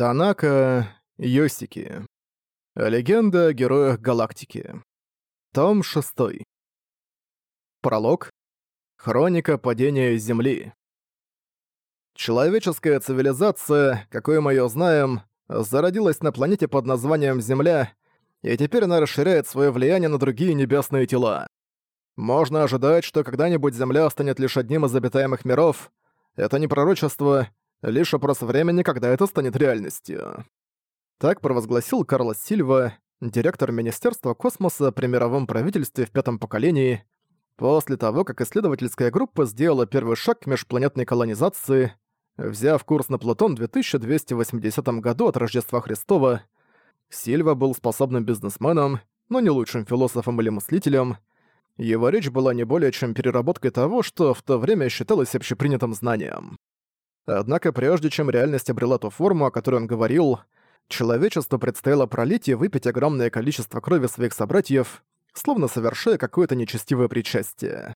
Танака Йосики. Легенда о героях галактики. Том 6. Пролог. Хроника падения Земли. Человеческая цивилизация, какой мы её знаем, зародилась на планете под названием Земля, и теперь она расширяет своё влияние на другие небесные тела. Можно ожидать, что когда-нибудь Земля станет лишь одним из обитаемых миров. Это не пророчество, Лишь вопрос времени, когда это станет реальностью. Так провозгласил Карлос Сильва, директор Министерства космоса при мировом правительстве в пятом поколении, после того, как исследовательская группа сделала первый шаг к межпланетной колонизации, взяв курс на Плутон в 2280 году от Рождества Христова, Сильва был способным бизнесменом, но не лучшим философом или мыслителем. Его речь была не более чем переработкой того, что в то время считалось общепринятым знанием. Однако прежде чем реальность обрела ту форму, о которой он говорил, человечеству предстояло пролить и выпить огромное количество крови своих собратьев, словно совершая какое-то нечестивое причастие.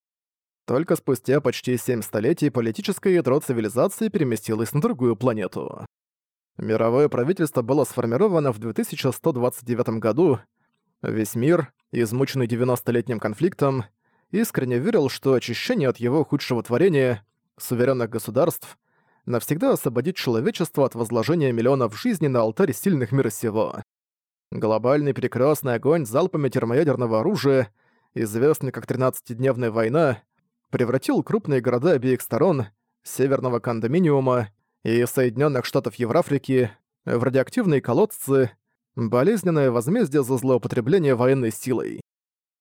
Только спустя почти семь столетий политическое ядро цивилизации переместилось на другую планету. Мировое правительство было сформировано в 2129 году. Весь мир, измученный 90-летним конфликтом, искренне верил, что очищение от его худшего творения, суверенных государств, навсегда освободить человечество от возложения миллионов жизней на алтарь сильных мира сего. Глобальный прекрасный огонь залпами термоядерного оружия, известный как 13-дневная война, превратил крупные города обеих сторон, Северного Кондоминиума и Соединенных Штатов Еврафрики, в радиоактивные колодцы, болезненное возмездие за злоупотребление военной силой.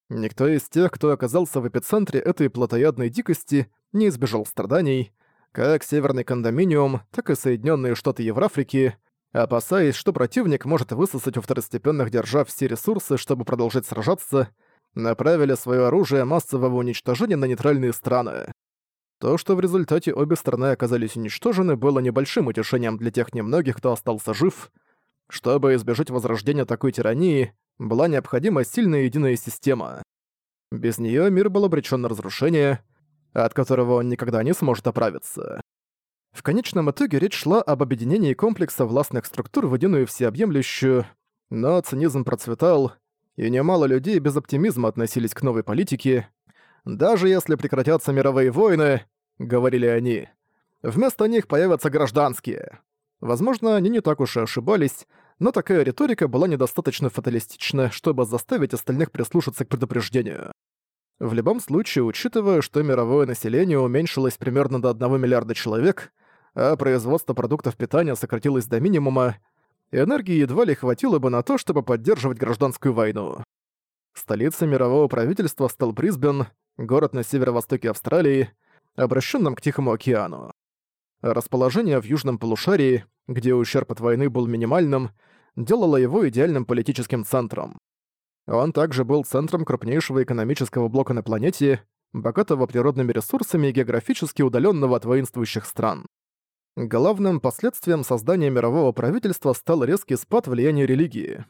Никто из тех, кто оказался в эпицентре этой плотоядной дикости, не избежал страданий, как Северный Кондоминиум, так и Соединенные Штаты Еврафрики, опасаясь, что противник может высосать у второстепенных держав все ресурсы, чтобы продолжать сражаться, направили свое оружие массового уничтожения на нейтральные страны. То, что в результате обе стороны оказались уничтожены, было небольшим утешением для тех немногих, кто остался жив. Чтобы избежать возрождения такой тирании, была необходима сильная единая система. Без нее мир был обречен на разрушение — от которого он никогда не сможет оправиться. В конечном итоге речь шла об объединении комплекса властных структур в единую всеобъемлющую, но цинизм процветал, и немало людей без оптимизма относились к новой политике. «Даже если прекратятся мировые войны», — говорили они, — «вместо них появятся гражданские». Возможно, они не так уж и ошибались, но такая риторика была недостаточно фаталистична, чтобы заставить остальных прислушаться к предупреждению. В любом случае, учитывая, что мировое население уменьшилось примерно до 1 миллиарда человек, а производство продуктов питания сократилось до минимума, энергии едва ли хватило бы на то, чтобы поддерживать гражданскую войну. Столицей мирового правительства стал Брисбен, город на северо-востоке Австралии, обращенном к Тихому океану. Расположение в южном полушарии, где ущерб от войны был минимальным, делало его идеальным политическим центром. Он также был центром крупнейшего экономического блока на планете, богатого природными ресурсами и географически удаленного от воинствующих стран. Главным последствием создания мирового правительства стал резкий спад влияния религии.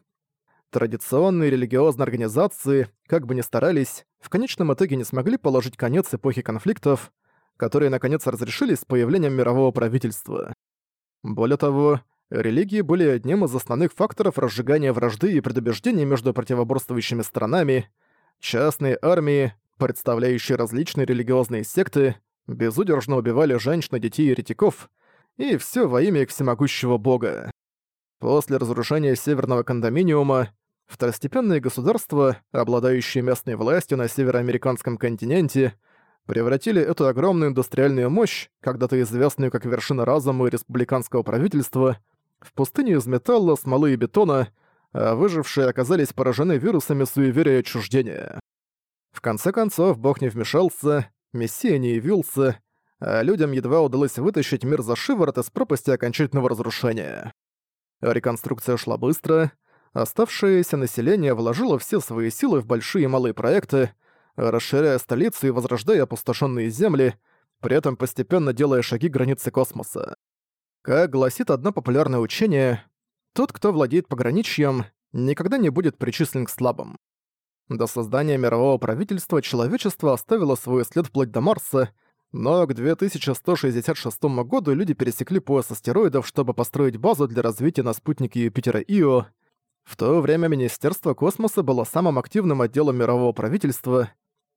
Традиционные религиозные организации, как бы ни старались, в конечном итоге не смогли положить конец эпохе конфликтов, которые наконец разрешились с появлением мирового правительства. Более того, Религии были одним из основных факторов разжигания вражды и предубеждений между противоборствующими сторонами. Частные армии, представляющие различные религиозные секты, безудержно убивали женщин, детей и еретиков, и все во имя всемогущего бога. После разрушения Северного Кондоминиума второстепенные государства, обладающие местной властью на североамериканском континенте, превратили эту огромную индустриальную мощь, когда-то известную как вершина разума республиканского правительства, в пустыне из металла, смолы и бетона, а выжившие оказались поражены вирусами суеверия и отчуждения. В конце концов, бог не вмешался, мессия не явился, а людям едва удалось вытащить мир за шиворот из пропасти окончательного разрушения. Реконструкция шла быстро, оставшееся население вложило все свои силы в большие и малые проекты, расширяя столицу и возрождая опустошенные земли, при этом постепенно делая шаги границы космоса. Как гласит одно популярное учение, тот, кто владеет пограничьем, никогда не будет причислен к слабым. До создания мирового правительства человечество оставило свой след вплоть до Марса, Но к 2166 году люди пересекли пояс астероидов, чтобы построить базу для развития на спутнике Юпитера Ио. В то время Министерство космоса было самым активным отделом мирового правительства.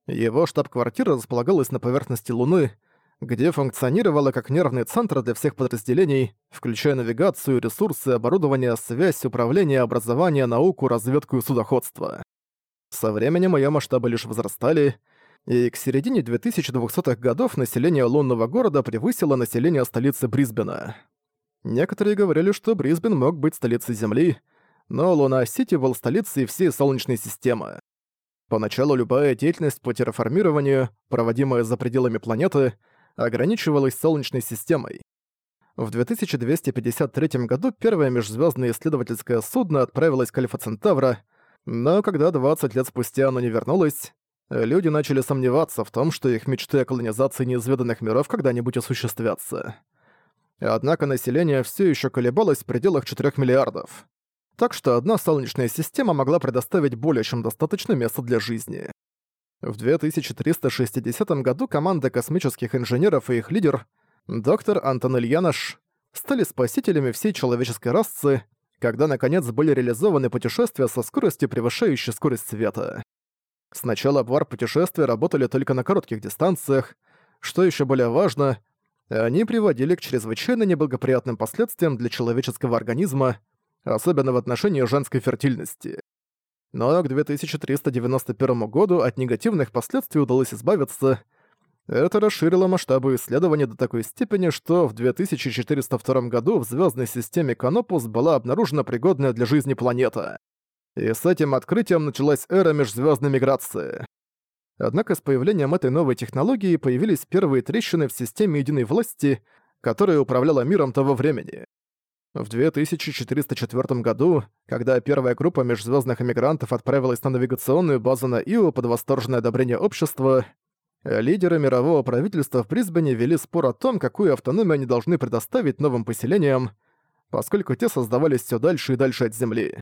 Его штаб-квартира располагалась на поверхности Луны, где функционировала как нервный центр для всех подразделений, включая навигацию, ресурсы, оборудование, связь, управление, образование, науку, разведку и судоходство. Со временем ее масштабы лишь возрастали, и к середине 2200-х годов население лунного города превысило население столицы Брисбена. Некоторые говорили, что Брисбен мог быть столицей Земли, но Луна-Сити был столицей всей Солнечной системы. Поначалу любая деятельность по терраформированию, проводимая за пределами планеты, ограничивалась Солнечной системой. В 2253 году первое межзвездное исследовательское судно отправилось к Альфа Центавра, но когда 20 лет спустя оно не вернулось, люди начали сомневаться в том, что их мечты о колонизации неизведанных миров когда-нибудь осуществятся. Однако население все еще колебалось в пределах 4 миллиардов. Так что одна Солнечная система могла предоставить более чем достаточно места для жизни. В 2360 году команда космических инженеров и их лидер, доктор Антон Ильянош, стали спасителями всей человеческой расы, когда наконец были реализованы путешествия со скоростью, превышающей скорость света. Сначала варп-путешествия работали только на коротких дистанциях. Что еще более важно, они приводили к чрезвычайно неблагоприятным последствиям для человеческого организма, особенно в отношении женской фертильности. Но к 2391 году от негативных последствий удалось избавиться. Это расширило масштабы исследований до такой степени, что в 2402 году в звездной системе Канопус была обнаружена пригодная для жизни планета. И с этим открытием началась эра межзвездной миграции. Однако с появлением этой новой технологии появились первые трещины в системе единой власти, которая управляла миром того времени. В 2404 году, когда первая группа межзвездных эмигрантов отправилась на навигационную базу на Ио под восторженное одобрение общества, лидеры мирового правительства в Брисбене вели спор о том, какую автономию они должны предоставить новым поселениям, поскольку те создавались все дальше и дальше от Земли.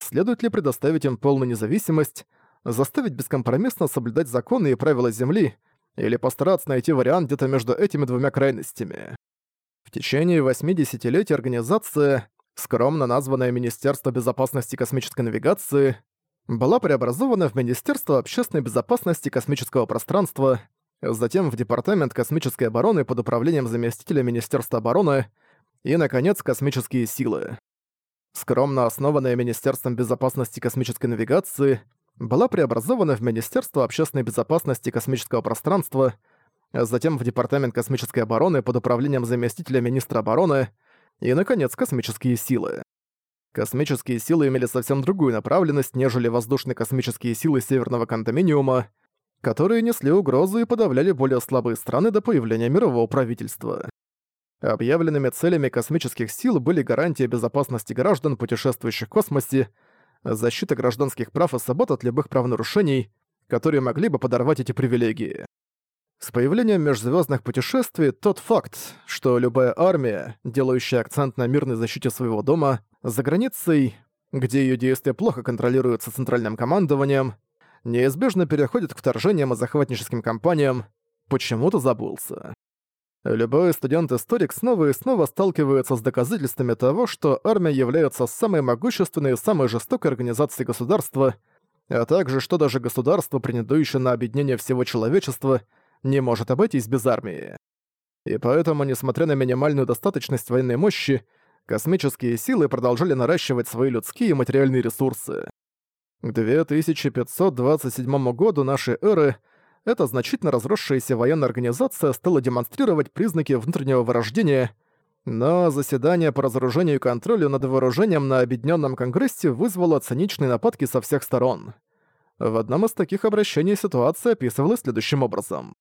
Следует ли предоставить им полную независимость, заставить бескомпромиссно соблюдать законы и правила Земли, или постараться найти вариант где-то между этими двумя крайностями? В течение 80-летий организация, скромно названная Министерство безопасности космической навигации, была преобразована в Министерство общественной безопасности космического пространства, затем в Департамент космической обороны под управлением заместителя Министерства обороны и, наконец, космические силы. Скромно основанное Министерством безопасности космической навигации, была преобразована в Министерство общественной безопасности космического пространства, а затем в Департамент космической обороны под управлением заместителя министра обороны и, наконец, космические силы. Космические силы имели совсем другую направленность, нежели воздушные космические силы Северного Контаминиума, которые несли угрозу и подавляли более слабые страны до появления мирового правительства. Объявленными целями космических сил были гарантия безопасности граждан, путешествующих в космосе, защита гражданских прав и свобод от любых правонарушений, которые могли бы подорвать эти привилегии. С появлением межзвездных путешествий тот факт, что любая армия, делающая акцент на мирной защите своего дома, за границей, где ее действия плохо контролируются центральным командованием, неизбежно переходит к вторжениям и захватническим кампаниям, почему-то забылся. Любой студент-историк снова и снова сталкивается с доказательствами того, что армия является самой могущественной и самой жестокой организацией государства, а также что даже государство, претендующее на объединение всего человечества, не может обойтись без армии. И поэтому, несмотря на минимальную достаточность военной мощи, космические силы продолжали наращивать свои людские и материальные ресурсы. К 2527 году нашей эры эта значительно разросшаяся военная организация стала демонстрировать признаки внутреннего вырождения, но заседание по разоружению и контролю над вооружением на Объединенном Конгрессе вызвало циничные нападки со всех сторон. В одном из таких обращений ситуация описывалась следующим образом.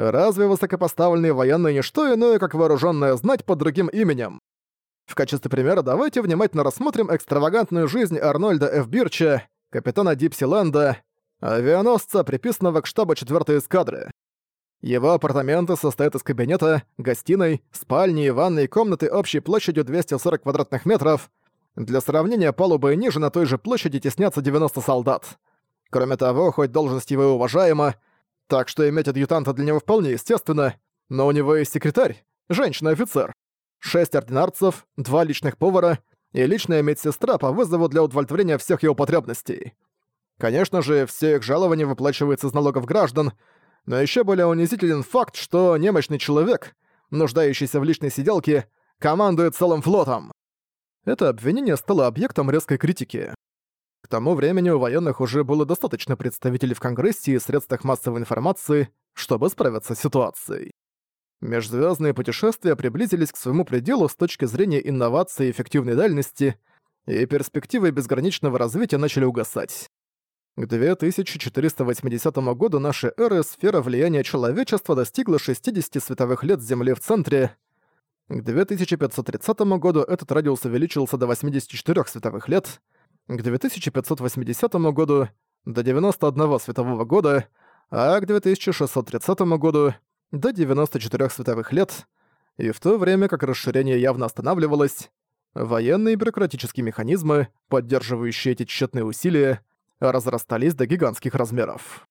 «Разве высокопоставленные военные не что иное, как вооруженная знать под другим именем? В качестве примера давайте внимательно рассмотрим экстравагантную жизнь Арнольда Ф. Бирча, капитана Дипсиленда, авианосца, приписанного к штабу 4 эскадры. Его апартаменты состоят из кабинета, гостиной, спальни и ванной комнаты общей площадью 240 квадратных метров. Для сравнения, палубы ниже на той же площади теснятся 90 солдат. Кроме того, хоть должность его уважаема, Так что иметь адъютанта для него вполне естественно, но у него есть секретарь, женщина-офицер. Шесть ординарцев, два личных повара и личная медсестра по вызову для удовлетворения всех его потребностей. Конечно же, все их жалования выплачиваются из налогов граждан, но еще более унизителен факт, что немощный человек, нуждающийся в личной сиделке, командует целым флотом. Это обвинение стало объектом резкой критики. К тому времени у военных уже было достаточно представителей в Конгрессе и средствах массовой информации, чтобы справиться с ситуацией. Межзвездные путешествия приблизились к своему пределу с точки зрения инновации и эффективной дальности, и перспективы безграничного развития начали угасать. К 2480 году нашей эры сфера влияния человечества достигла 60 световых лет Земли в центре. К 2530 году этот радиус увеличился до 84 световых лет, к 2580 году — до 91 светового года, а к 2630 году — до 94 световых лет, и в то время как расширение явно останавливалось, военные и бюрократические механизмы, поддерживающие эти тщетные усилия, разрастались до гигантских размеров.